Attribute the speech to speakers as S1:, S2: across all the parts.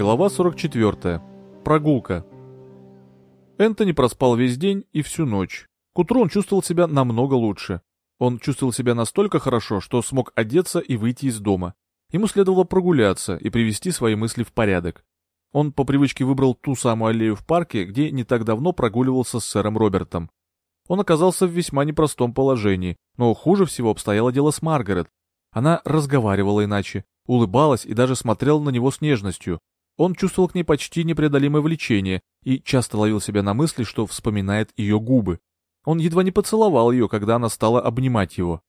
S1: Глава 44. Прогулка. Энтони проспал весь день и всю ночь. К утру он чувствовал себя намного лучше. Он чувствовал себя настолько хорошо, что смог одеться и выйти из дома. Ему следовало прогуляться и привести свои мысли в порядок. Он по привычке выбрал ту самую аллею в парке, где не так давно прогуливался с сэром Робертом. Он оказался в весьма непростом положении, но хуже всего обстояло дело с Маргарет. Она разговаривала иначе, улыбалась и даже смотрела на него с нежностью. Он чувствовал к ней почти непреодолимое влечение и часто ловил себя на мысли, что вспоминает ее губы. Он едва не поцеловал ее, когда она стала обнимать его.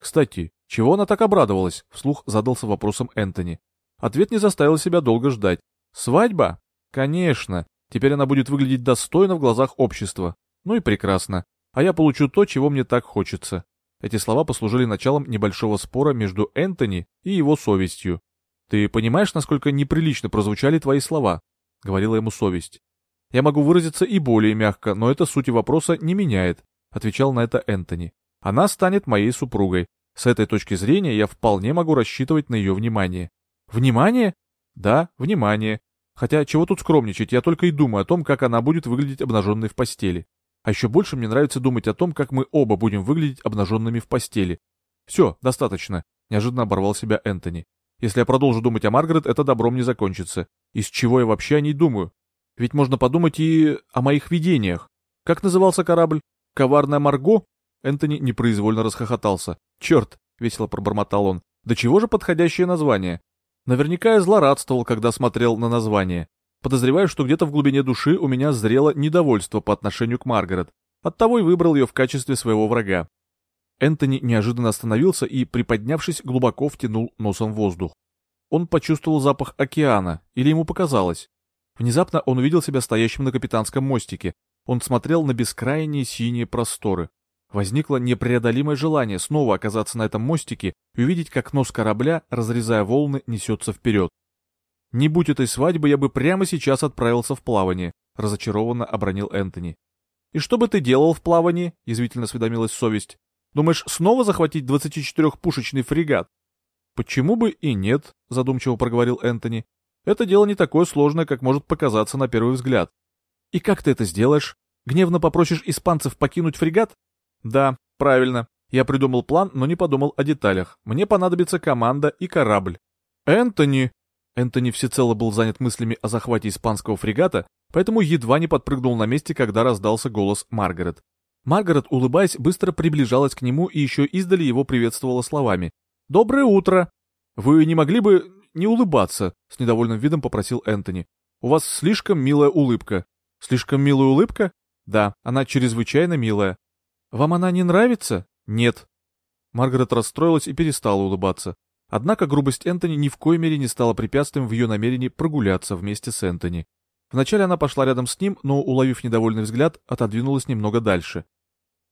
S1: Кстати, чего она так обрадовалась? Вслух задался вопросом Энтони. Ответ не заставил себя долго ждать. Свадьба? Конечно. Теперь она будет выглядеть достойно в глазах общества. Ну и прекрасно. А я получу то, чего мне так хочется. Эти слова послужили началом небольшого спора между Энтони и его совестью. «Ты понимаешь, насколько неприлично прозвучали твои слова?» — говорила ему совесть. «Я могу выразиться и более мягко, но это сути вопроса не меняет», — отвечал на это Энтони. «Она станет моей супругой. С этой точки зрения я вполне могу рассчитывать на ее внимание». «Внимание?» Да, внимание. Хотя чего тут скромничать, я только и думаю о том, как она будет выглядеть обнаженной в постели. А еще больше мне нравится думать о том, как мы оба будем выглядеть обнаженными в постели. Все, достаточно, неожиданно оборвал себя Энтони. Если я продолжу думать о Маргарет, это добром не закончится. Из чего я вообще о ней думаю? Ведь можно подумать и о моих видениях. Как назывался корабль? Коварная Марго? Энтони непроизвольно расхохотался. Черт, весело пробормотал он. Да чего же подходящее название? Наверняка я злорадствовал, когда смотрел на название. Подозреваю, что где-то в глубине души у меня зрело недовольство по отношению к Маргарет. Оттого и выбрал ее в качестве своего врага. Энтони неожиданно остановился и, приподнявшись, глубоко втянул носом воздух. Он почувствовал запах океана, или ему показалось. Внезапно он увидел себя стоящим на капитанском мостике. Он смотрел на бескрайние синие просторы. Возникло непреодолимое желание снова оказаться на этом мостике и увидеть, как нос корабля, разрезая волны, несется вперед. «Не будь этой свадьбы, я бы прямо сейчас отправился в плавание», — разочарованно обронил Энтони. «И что бы ты делал в плавании?» — язвительно осведомилась совесть. «Думаешь, снова захватить 24-пушечный фрегат?» «Почему бы и нет?» — задумчиво проговорил Энтони. «Это дело не такое сложное, как может показаться на первый взгляд». «И как ты это сделаешь? Гневно попросишь испанцев покинуть фрегат?» Да, правильно. Я придумал план, но не подумал о деталях. Мне понадобится команда и корабль. Энтони! Энтони всецело был занят мыслями о захвате испанского фрегата, поэтому едва не подпрыгнул на месте, когда раздался голос Маргарет. Маргарет, улыбаясь, быстро приближалась к нему и еще издали его приветствовала словами. «Доброе утро!» «Вы не могли бы не улыбаться?» — с недовольным видом попросил Энтони. «У вас слишком милая улыбка». «Слишком милая улыбка?» «Да, она чрезвычайно милая. «Вам она не нравится?» «Нет». Маргарет расстроилась и перестала улыбаться. Однако грубость Энтони ни в коей мере не стала препятствием в ее намерении прогуляться вместе с Энтони. Вначале она пошла рядом с ним, но, уловив недовольный взгляд, отодвинулась немного дальше.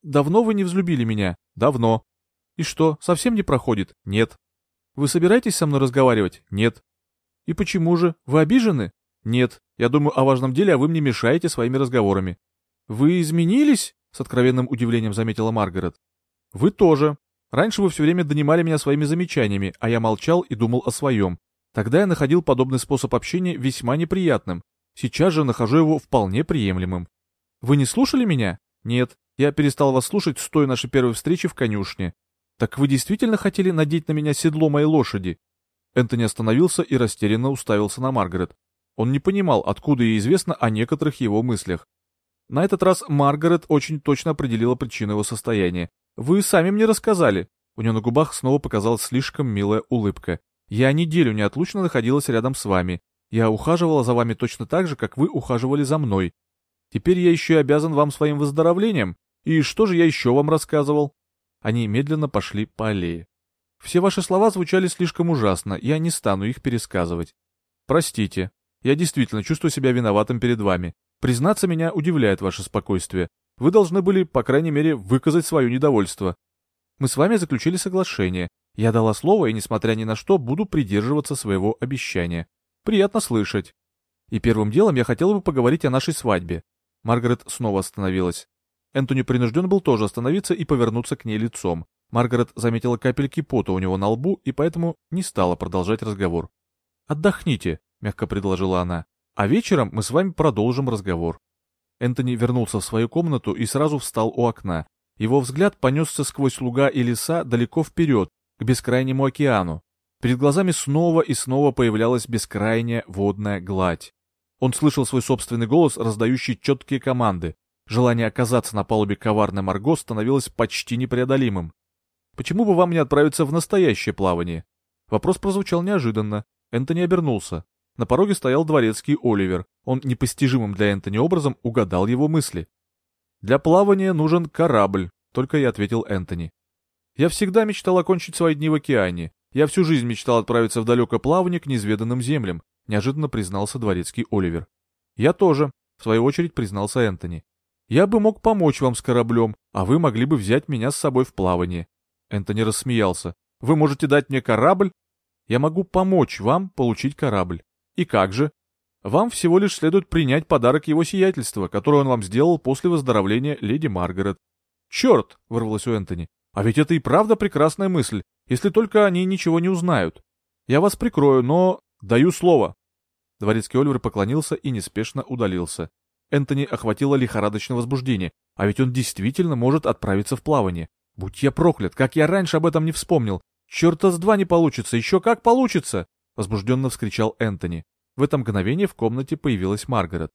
S1: «Давно вы не взлюбили меня?» «Давно». «И что, совсем не проходит?» «Нет». «Вы собираетесь со мной разговаривать?» «Нет». «И почему же? Вы обижены?» «Нет. Я думаю о важном деле, а вы мне мешаете своими разговорами». «Вы изменились?» — с откровенным удивлением заметила Маргарет. «Вы тоже. Раньше вы все время донимали меня своими замечаниями, а я молчал и думал о своем. Тогда я находил подобный способ общения весьма неприятным. Сейчас же нахожу его вполне приемлемым. Вы не слушали меня? Нет. Я перестал вас слушать с той нашей первой встречи в конюшне. Так вы действительно хотели надеть на меня седло моей лошади? Энтони остановился и растерянно уставился на Маргарет. Он не понимал, откуда ей известно о некоторых его мыслях. На этот раз Маргарет очень точно определила причину его состояния. «Вы сами мне рассказали». У нее на губах снова показалась слишком милая улыбка. «Я неделю неотлучно находилась рядом с вами. Я ухаживала за вами точно так же, как вы ухаживали за мной. Теперь я еще и обязан вам своим выздоровлением. И что же я еще вам рассказывал?» Они медленно пошли по аллее. «Все ваши слова звучали слишком ужасно, я не стану их пересказывать. Простите, я действительно чувствую себя виноватым перед вами. Признаться, меня удивляет ваше спокойствие. Вы должны были, по крайней мере, выказать свое недовольство. Мы с вами заключили соглашение. Я дала слово и, несмотря ни на что, буду придерживаться своего обещания. Приятно слышать. И первым делом я хотела бы поговорить о нашей свадьбе. Маргарет снова остановилась. Энтони принужден был тоже остановиться и повернуться к ней лицом. Маргарет заметила капельки пота у него на лбу и поэтому не стала продолжать разговор. «Отдохните», — мягко предложила она, — «а вечером мы с вами продолжим разговор». Энтони вернулся в свою комнату и сразу встал у окна. Его взгляд понесся сквозь луга и леса далеко вперед, к бескрайнему океану. Перед глазами снова и снова появлялась бескрайняя водная гладь. Он слышал свой собственный голос, раздающий четкие команды. Желание оказаться на палубе коварной Марго становилось почти непреодолимым. «Почему бы вам не отправиться в настоящее плавание?» Вопрос прозвучал неожиданно. Энтони обернулся. На пороге стоял дворецкий Оливер. Он непостижимым для Энтони образом угадал его мысли. «Для плавания нужен корабль», — только и ответил Энтони. «Я всегда мечтал окончить свои дни в океане. Я всю жизнь мечтал отправиться в далекое плавание к неизведанным землям неожиданно признался дворецкий Оливер. Я тоже, в свою очередь признался Энтони. Я бы мог помочь вам с кораблем, а вы могли бы взять меня с собой в плавание. Энтони рассмеялся. Вы можете дать мне корабль? Я могу помочь вам получить корабль. И как же? Вам всего лишь следует принять подарок его сиятельства, который он вам сделал после выздоровления леди Маргарет. Черт! — вырвалось у Энтони. А ведь это и правда прекрасная мысль, если только они ничего не узнают. Я вас прикрою, но... Даю слово. Дворецкий Оливер поклонился и неспешно удалился. Энтони охватило лихорадочное возбуждение, а ведь он действительно может отправиться в плавание. Будь я проклят, как я раньше об этом не вспомнил. Черта с два не получится, еще как получится! Возбужденно вскричал Энтони. В это мгновение в комнате появилась Маргарет.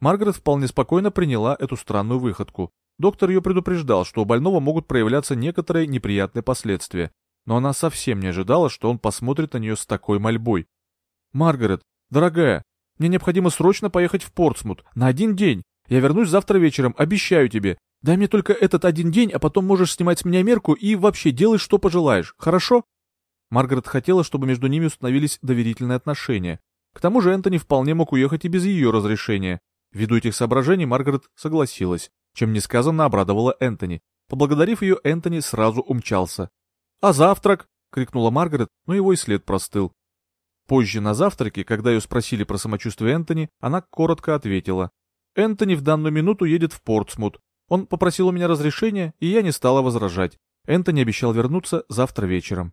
S1: Маргарет вполне спокойно приняла эту странную выходку. Доктор ее предупреждал, что у больного могут проявляться некоторые неприятные последствия, но она совсем не ожидала, что он посмотрит на нее с такой мольбой. «Маргарет, «Дорогая, мне необходимо срочно поехать в Портсмут. На один день. Я вернусь завтра вечером, обещаю тебе. Дай мне только этот один день, а потом можешь снимать с меня мерку и вообще делай, что пожелаешь. Хорошо?» Маргарет хотела, чтобы между ними установились доверительные отношения. К тому же Энтони вполне мог уехать и без ее разрешения. Ввиду этих соображений Маргарет согласилась, чем несказанно обрадовала Энтони. Поблагодарив ее, Энтони сразу умчался. «А завтрак?» — крикнула Маргарет, но его и след простыл. Позже на завтраке, когда ее спросили про самочувствие Энтони, она коротко ответила. «Энтони в данную минуту едет в Портсмут. Он попросил у меня разрешения, и я не стала возражать. Энтони обещал вернуться завтра вечером.